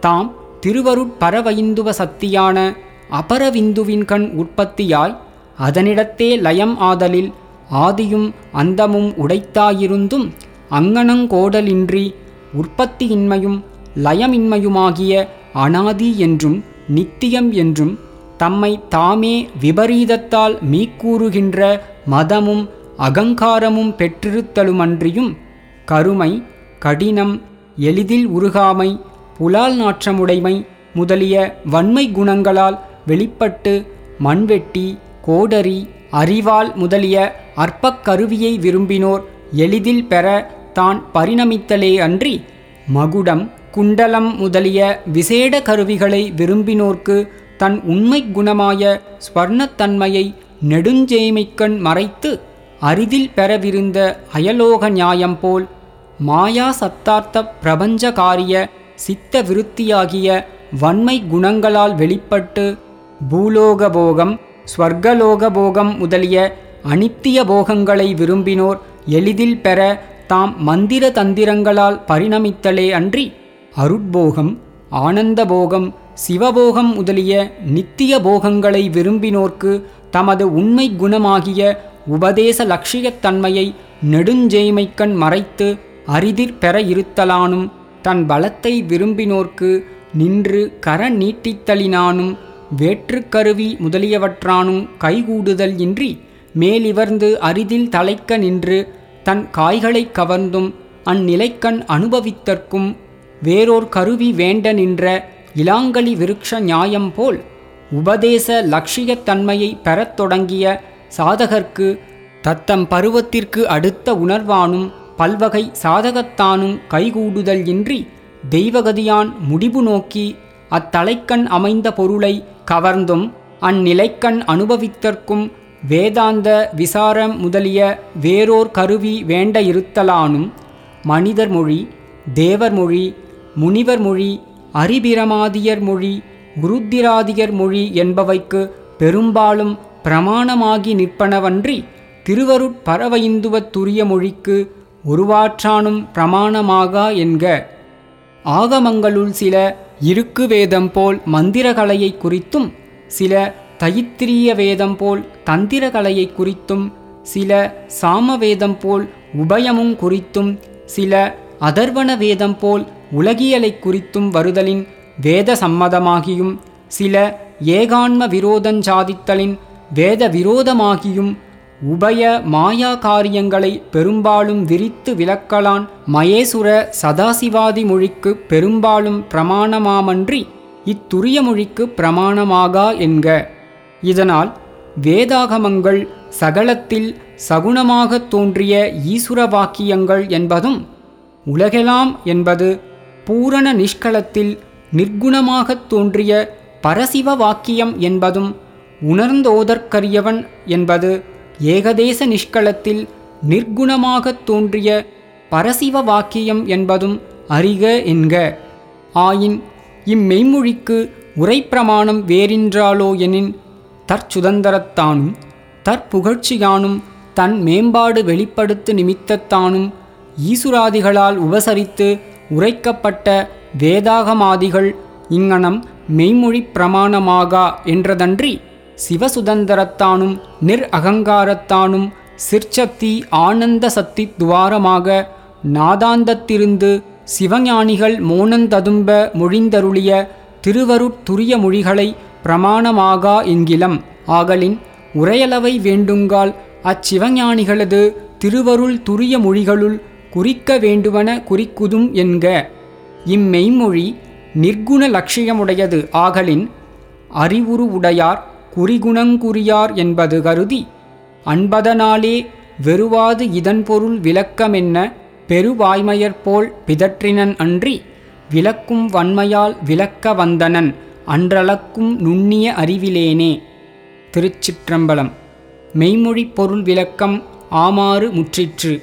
தாம் திருவருட்பரவைந்துவ சக்தியான அபரவிந்துவின்கண் உற்பத்தியாய் அதனிடத்தே லயம் ஆதலில் ஆதியும் அந்தமும் உடைத்தாயிருந்தும் அங்கனங்கோடலின்றி உற்பத்தியின்மையும் லயமின்மையுமாகிய அனாதி என்றும் நித்தியம் என்றும் தம்மை தாமே விபரீதத்தால் மீக்கூறுகின்ற மதமும் அகங்காரமும் பெற்றிருத்தலுமன்றியும் கருமை கடினம் எளிதில் உருகாமை புலால் நாற்றமுடைமை முதலிய வன்மை குணங்களால் வெளிப்பட்டு மண்வெட்டி கோடரி அறிவால் முதலிய அற்பக் கருவியை விரும்பினோர் எளிதில் பெற தான் பரிணமித்தலே அன்றி மகுடம் குண்டலம் முதலிய விசேட கருவிகளை விரும்பினோர்க்கு தன் உண்மை குணமாய ஸ்வர்ணத்தன்மையை நெடுஞ்சேய்மைக்கண் மறைத்து அரிதில் பெறவிருந்த அயலோக நியாயம் போல் மாயா சத்தார்த்த பிரபஞ்சகாரிய சித்த விருத்தியாகிய வன்மை குணங்களால் வெளிப்பட்டு பூலோக போகம் ஸ்வர்கலோக போகம் முதலிய அனித்திய போகங்களை விரும்பினோர் எளிதில் பெற தாம் மந்திர தந்திரங்களால் பரிணமித்தலே அன்றி அருட்போகம் ஆனந்த போகம் சிவபோகம் முதலிய நித்திய போகங்களை விரும்பினோர்க்கு தமது உண்மை குணமாகிய உபதேச லட்சியத்தன்மையை நெடுஞ்செய்மைக்கண் மறைத்து அரிதிற் பெற இருத்தலானும் தன் பலத்தை விரும்பினோர்க்கு நின்று கர நீட்டித்தலினானும் வேற்றுக்கருவி முதலியவற்றானும் கைகூடுதல் இன்றி மேலிவர்ந்து அரிதில் தலைக்க நின்று தன் காய்களை கவர்ந்தும் அந்நிலைக்கண் அனுபவித்தற்கும் வேறோர் கருவி வேண்ட நின்ற இலாங்கலி விருட்ச நியாயம் போல் உபதேச லட்சியத்தன்மையை பெறத் தொடங்கிய சாதகர்க்கு தத்தம் பருவத்திற்கு அடுத்த உணர்வானும் பல்வகை சாதகத்தானும் கைகூடுதல் இன்றி தெய்வகதியான் முடிவு நோக்கி அத்தலைக்கண் அமைந்த பொருளை கவர்ந்தும் அந்நிலைக்கண் அனுபவித்தற்கும் வேதாந்த விசாரம் முதலிய வேறோர் கருவி வேண்ட இருத்தலானும் மனிதர் மொழி தேவர் மொழி முனிவர் மொழி அரிபிரமாதியர் மொழி குருத்திராதியர் மொழி என்பவைக்கு பெரும்பாலும் பிரமாணமாகி நிற்பனவன்றி திருவருட்பரவைந்துவத் துரிய மொழிக்கு உருவாற்றானும் பிரமாணமாகா என்க. ஆகமங்களுள் சில இருக்கு வேதம் போல் மந்திரகலையை குறித்தும் சில தைத்திரிய வேதம் போல் தந்திரகலையை குறித்தும் சில சாமவேதம் போல் உபயமும் குறித்தும் சில அதர்வண வேதம் போல் உலகியலை குறித்தும் வருதலின் வேத சம்மதமாகியும் சில ஏகான்ம விரோதஞ்சாதித்தலின் வேத விரோதமாகியும் உபய மாயா காரியங்களை பெரும்பாலும் விரித்து விளக்கலான் மயேசுர சதாசிவாதி மொழிக்கு பெரும்பாலும் பிரமாணமாமன்றி இத்துரிய மொழிக்கு பிரமாணமாகா என்க. இதனால் வேதாகமங்கள் சகலத்தில் சகுணமாகத் தோன்றிய ஈசுர வாக்கியங்கள் என்பதும் உலகெலாம் என்பது பூரண நிஷ்களத்தில் நிர்குணமாகத் தோன்றிய பரசிவ வாக்கியம் என்பதும் உணர்ந்தோதற்கரியவன் என்பது ஏகதேச நிஷ்களத்தில் நிர்குணமாகத் தோன்றிய பரசிவ வாக்கியம் என்பதும் அறிக என்க. ஆயின் இம்மெய்மொழிக்கு உரைப்பிரமாணம் வேறின்றாலோ எனின் தற்சுதந்தரத்தானும் தற்புகழ்ச்சியானும் தன் மேம்பாடு வெளிப்படுத்து நிமித்தத்தானும் ஈசுராதிகளால் உபசரித்து உரைக்கப்பட்ட வேதாகமாதிகள் இங்ஙனம் மெய்மொழி பிரமாணமாகா என்றதன்றி சிவசுதந்திரத்தானும் நிர் அகங்காரத்தானும் சிற்சக்தி ஆனந்த சக்தி துவாரமாக நாதாந்தத்திருந்து சிவஞானிகள் மோனந்ததும்ப மொழிந்தருளிய திருவருட்துரிய மொழிகளை பிரமாணமாகா என்கிலம் ஆகலின் உரையளவை வேண்டுங்கால் அச்சிவஞானிகளது திருவருள் துரிய மொழிகளுள் குறிக்க வேண்டுவன குறிக்குதும் என்க. இம்மெய்மொழி நிர்குண லட்சியமுடையது. ஆகலின் அறிவுரு உடையார் குறிகுணங்குறியார் என்பது கருதி அன்பதனாலே வெறுவாது இதன் பொருள் விளக்கமென்ன பெருவாய்மையற்போல் பிதற்றினன் அன்றி விளக்கும் வன்மையால் விளக்க வந்தனன் அன்றளக்கும் நுண்ணிய அறிவிலேனே. திருச்சிற்றம்பலம். மெய்மொழிப் பொருள் விளக்கம் ஆமாறு முற்றிற்று.